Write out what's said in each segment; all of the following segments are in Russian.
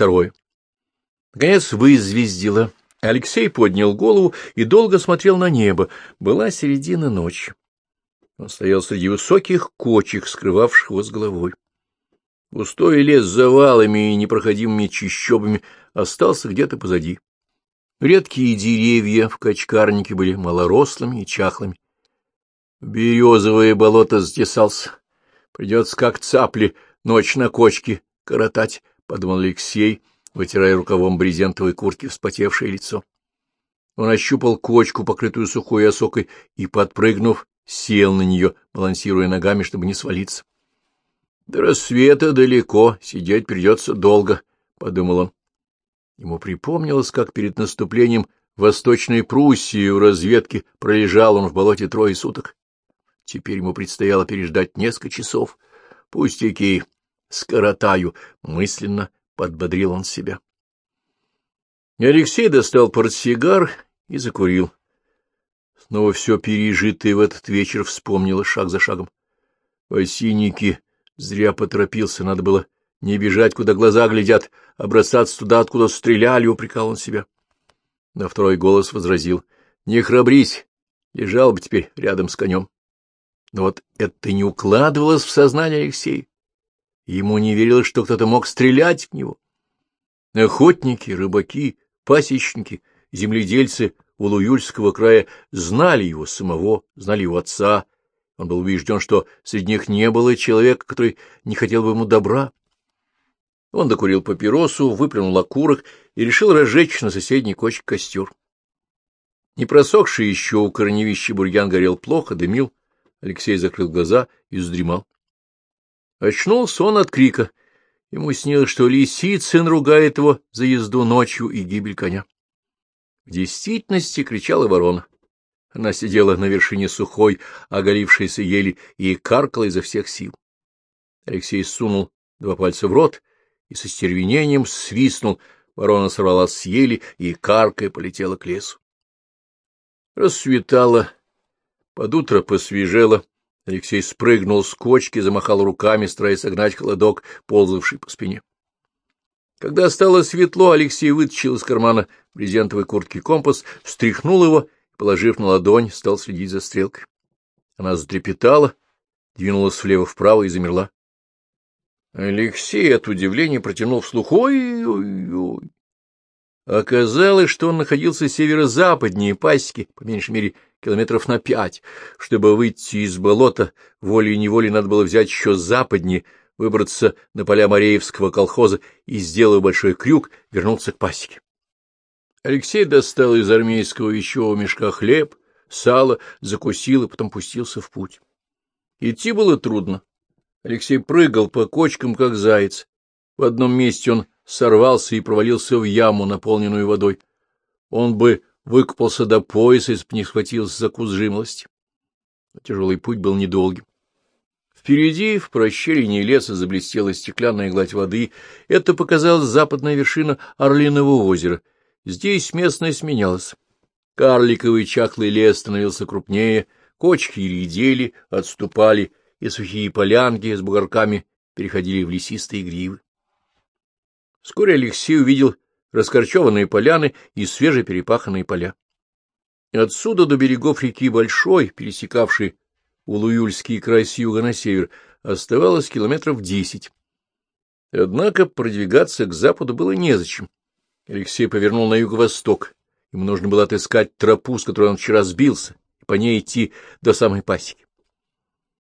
второе. Наконец вызвездило. Алексей поднял голову и долго смотрел на небо. Была середина ночи. Он стоял среди высоких кочек, скрывавших его с головой. Густой лес с завалами и непроходимыми чищобами остался где-то позади. Редкие деревья в качкарнике были малорослыми и чахлыми. Березовое болото затесался. Придется, как цапли, ночь на кочке коротать, — подумал Алексей, вытирая рукавом брезентовой куртки вспотевшее лицо. Он ощупал кочку, покрытую сухой осокой, и, подпрыгнув, сел на нее, балансируя ногами, чтобы не свалиться. — До рассвета далеко, сидеть придется долго, — подумал он. Ему припомнилось, как перед наступлением Восточной Пруссии в разведке пролежал он в болоте трое суток. Теперь ему предстояло переждать несколько часов. Пустяки, скоротаю, мысленно подбодрил он себя. Алексей достал портсигар и закурил. Снова все пережитое в этот вечер вспомнило шаг за шагом. Осинники зря поторопился, надо было не бежать, куда глаза глядят, а бросаться туда, откуда стреляли, упрекал он себя. На второй голос возразил. — Не храбрись, лежал бы теперь рядом с конем. Но вот это не укладывалось в сознание Алексея. Ему не верилось, что кто-то мог стрелять в него. Охотники, рыбаки, пасечники, земледельцы Улуюльского края знали его самого, знали его отца. Он был убежден, что среди них не было человека, который не хотел бы ему добра. Он докурил папиросу, выплюнул окурок и решил разжечь на соседней кочке костер. Не просохший еще у корневища бурьян горел плохо, дымил. Алексей закрыл глаза и вздремал. Очнулся он от крика. Ему снилось, что Лисицын ругает его за езду ночью и гибель коня. В действительности кричала ворона. Она сидела на вершине сухой, оголившейся ели, и каркала изо всех сил. Алексей сунул два пальца в рот и со стервенением свистнул. Ворона сорвалась с ели и, каркая, полетела к лесу. Рассветало, под утро посвежело. Алексей спрыгнул с кочки, замахал руками, стараясь согнать холодок, ползавший по спине. Когда стало светло, Алексей вытащил из кармана брезентовой куртки компас, встряхнул его положив на ладонь, стал следить за стрелкой. Она затрепетала, двинулась влево-вправо и замерла. Алексей от удивления протянул вслух «Ой-ой-ой!» Оказалось, что он находился северо-западнее пасеки, по меньшей мере, километров на пять. Чтобы выйти из болота, волей-неволей надо было взять еще западнее, выбраться на поля Мореевского колхоза и, сделав большой крюк, вернуться к пасеке. Алексей достал из армейского вещевого мешка хлеб, сало, закусил и потом пустился в путь. Идти было трудно. Алексей прыгал по кочкам, как заяц. В одном месте он сорвался и провалился в яму, наполненную водой. Он бы выкупался до пояса, если бы не схватился за куст жимолости. Тяжелый путь был недолгим. Впереди, в прощелине леса, заблестела стеклянная гладь воды. Это показалась западная вершина Орлиного озера. Здесь местность менялась. Карликовый чахлый лес становился крупнее, кочки редели, отступали, и сухие полянки с бугорками переходили в лесистые гривы. Вскоре Алексей увидел раскорчеванные поляны и свежеперепаханные поля. Отсюда до берегов реки Большой, пересекавшей Улуюльский край с юга на север, оставалось километров десять. Однако продвигаться к западу было незачем. Алексей повернул на юго-восток. Ему нужно было отыскать тропу, с которой он вчера сбился, и по ней идти до самой пасеки.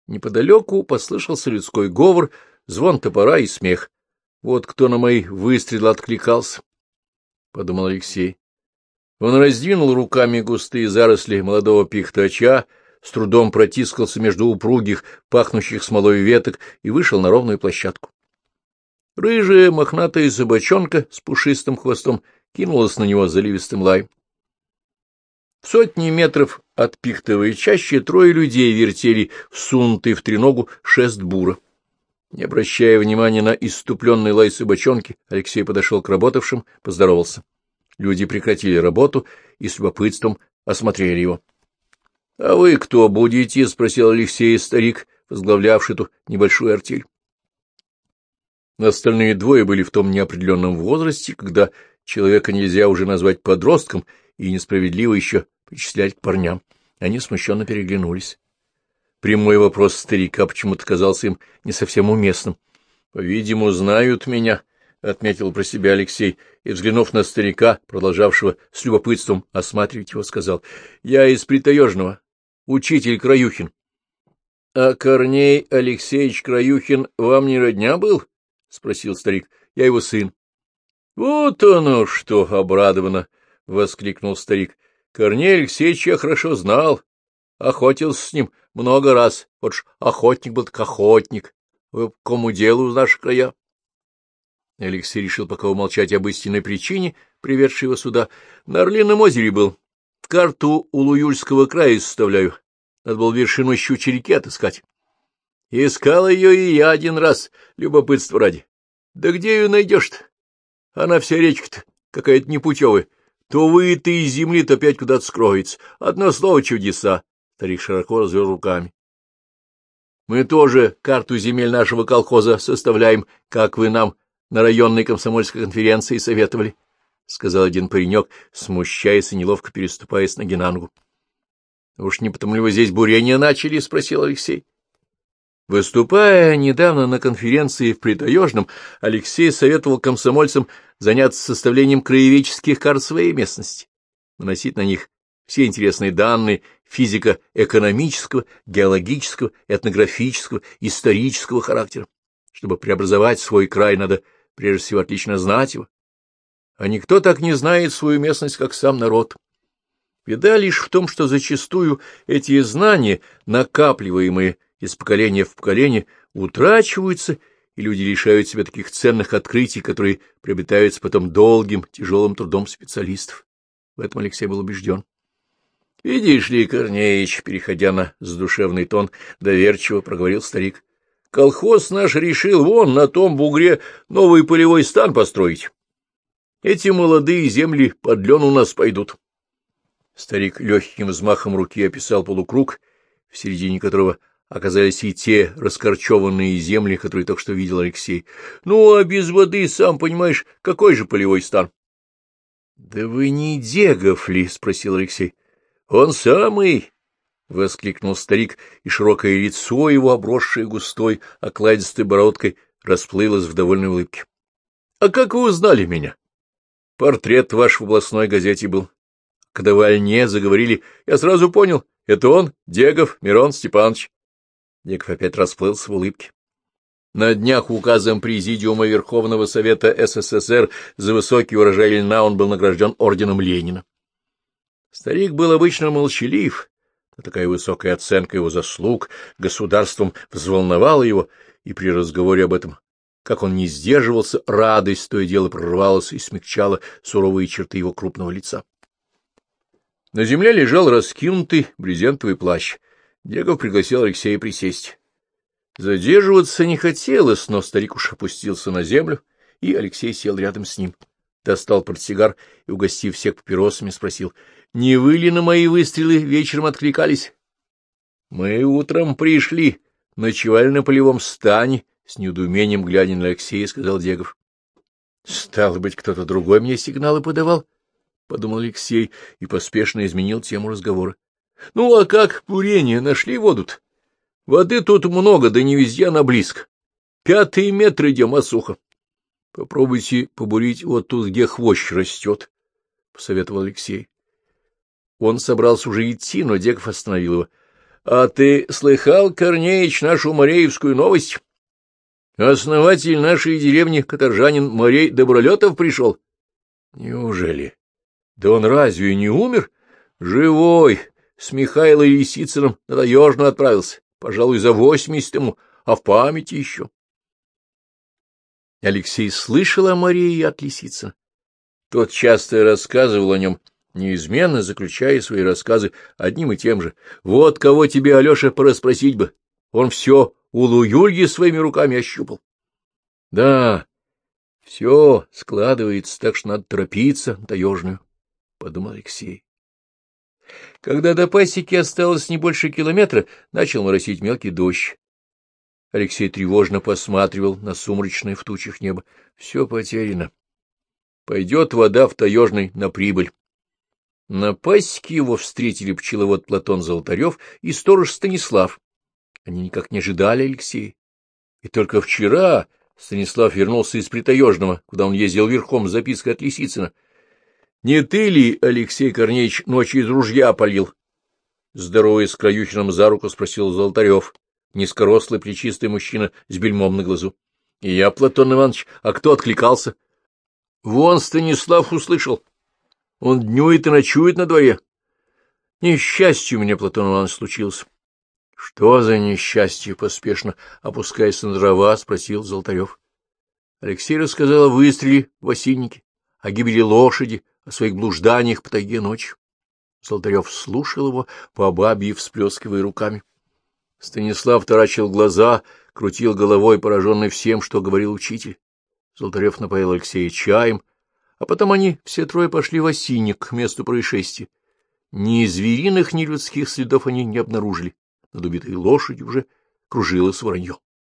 Неподалеку послышался людской говор, звон топора и смех. Вот кто на мои выстрелы откликался, — подумал Алексей. Он раздвинул руками густые заросли молодого пихтача, с трудом протискался между упругих, пахнущих смолой веток и вышел на ровную площадку. Рыжая мохнатая собачонка с пушистым хвостом кинулась на него заливистым лаем. В сотни метров от пихтовой чаще трое людей вертели всунутый в треногу шест бура. Не обращая внимания на иступленный лай собачонки, Алексей подошел к работавшим, поздоровался. Люди прекратили работу и с любопытством осмотрели его. — А вы кто будете? — спросил Алексей старик, возглавлявший эту небольшую артель. Остальные двое были в том неопределенном возрасте, когда человека нельзя уже назвать подростком и несправедливо еще причислять к парням. Они смущенно переглянулись. Прямой вопрос старика почему-то казался им не совсем уместным. — По-видимому, знают меня, — отметил про себя Алексей, и, взглянув на старика, продолжавшего с любопытством осматривать его, сказал, — Я из Притаежного, учитель Краюхин. — А Корней Алексеевич Краюхин вам не родня был? — спросил старик. — Я его сын. — Вот оно что! — обрадованно воскликнул старик. — Корней Алексеевич я хорошо знал. Охотился с ним много раз. Вот ж охотник был так охотник. Вы по кому делу в наши края? Алексей решил пока умолчать об истинной причине, приведшей его сюда. На Орлином озере был. Карту Улуюльского края составляю. Надо было вершину щучьей реки отыскать. Искал ее и я один раз, любопытство ради. Да где ее найдешь-то? Она вся речка-то какая-то непутевая. То вы ты из земли, то опять куда-то скроется. Одно слово чудеса. Старик широко развел руками. Мы тоже карту земель нашего колхоза составляем, как вы нам на районной комсомольской конференции советовали, — сказал один паренек, смущаясь и неловко переступая с ноги на ногу. — Уж не потому ли вы здесь бурение начали? — спросил Алексей. Выступая недавно на конференции в Притаежном, Алексей советовал комсомольцам заняться составлением краеведческих карт своей местности, выносить на них все интересные данные физико-экономического, геологического, этнографического, исторического характера. Чтобы преобразовать свой край, надо прежде всего отлично знать его. А никто так не знает свою местность, как сам народ. Беда лишь в том, что зачастую эти знания, накапливаемые из поколения в поколение, утрачиваются, и люди лишают себя таких ценных открытий, которые приобретаются потом долгим, тяжелым трудом специалистов. В этом Алексей был убежден. — Видишь ли, Корнеич, переходя на задушевный тон, доверчиво проговорил старик, — колхоз наш решил вон на том бугре новый полевой стан построить. Эти молодые земли под лен у нас пойдут. Старик легким взмахом руки описал полукруг, в середине которого оказались и те раскорчеванные земли, которые только что видел Алексей. Ну, а без воды, сам понимаешь, какой же полевой стан? — Да вы не Дегов ли? — спросил Алексей. — Он самый! — воскликнул старик, и широкое лицо его, обросшее густой, окладистой бородкой, расплылось в довольной улыбке. — А как вы узнали меня? — Портрет ваш в областной газете был. Когда вы о льне заговорили, я сразу понял, это он, Дегов Мирон Степанович. Дегов опять расплылся в улыбке. На днях указом Президиума Верховного Совета СССР за высокий урожай льна он был награжден орденом Ленина. Старик был обычно молчалив, но такая высокая оценка его заслуг государством взволновала его, и при разговоре об этом, как он не сдерживался, радость то и дело прорвалась и смягчала суровые черты его крупного лица. На земле лежал раскинутый брезентовый плащ. Дегов пригласил Алексея присесть. Задерживаться не хотелось, но старик уж опустился на землю, и Алексей сел рядом с ним. Достал портсигар и, угостив всех папиросами, спросил — не вы ли на мои выстрелы вечером откликались? — Мы утром пришли, ночевали на полевом стане, — с недоумением глядя на Алексея, сказал Дегов. — Стало быть, кто-то другой мне сигналы подавал, — подумал Алексей и поспешно изменил тему разговора. — Ну, а как бурение? Нашли воду -то? Воды тут много, да не везде она близко. Пятый метр идем, а сухо. Попробуйте побурить вот тут, где хвощ растет, — посоветовал Алексей. Он собрался уже идти, но Деков остановил его. — А ты слыхал, Корнеич, нашу Мореевскую новость? Основатель нашей деревни, каторжанин Морей Добролетов, пришел. — Неужели? Да он разве не умер? Живой, с Михаилом Лисицыным на Таежную отправился, пожалуй, за восемьдесят ему, а в памяти еще. Алексей слышал о Марии от Лисицына. Тот часто рассказывал о нем, — неизменно заключая свои рассказы одним и тем же. Вот кого тебе, Алеша, порасспросить бы. Он все у Луюльги своими руками ощупал. Да, все складывается так, что надо торопиться таежную, — подумал Алексей. Когда до пасеки осталось не больше километра, начал моросить мелкий дождь. Алексей тревожно посматривал на сумрачное в тучах небо. Все потеряно. Пойдет вода в таежный на прибыль. На пасеке его встретили пчеловод Платон Золотарев и сторож Станислав. Они никак не ожидали Алексея. И только вчера Станислав вернулся из Притаежного, куда он ездил верхом с запиской от Лисицына. — Не ты ли, Алексей Корнеевич, ночью из ружья полил? Здоровый с Краюхиным за руку спросил Золотарев, низкорослый плечистый мужчина с бельмом на глазу. — И я, Платон Иванович, а кто откликался? — Вон Станислав услышал. Он днюет и ночует на дворе. Несчастье у меня, Платон Иванович, случилось. — Что за несчастье? — поспешно опускаясь на дрова, спросил Золотарев. Алексей рассказал о выстреле в осиннике, о гибели лошади, о своих блужданиях по тайге ночью. Золотарев слушал его, по бабье всплескивая руками. Станислав таращил глаза, крутил головой, пораженный всем, что говорил учитель. Золотарев напоил Алексея чаем, а потом они все трое пошли в осинник к месту происшествия. Ни звериных, ни людских следов они не обнаружили. Над убитой лошадью уже кружилось воронье.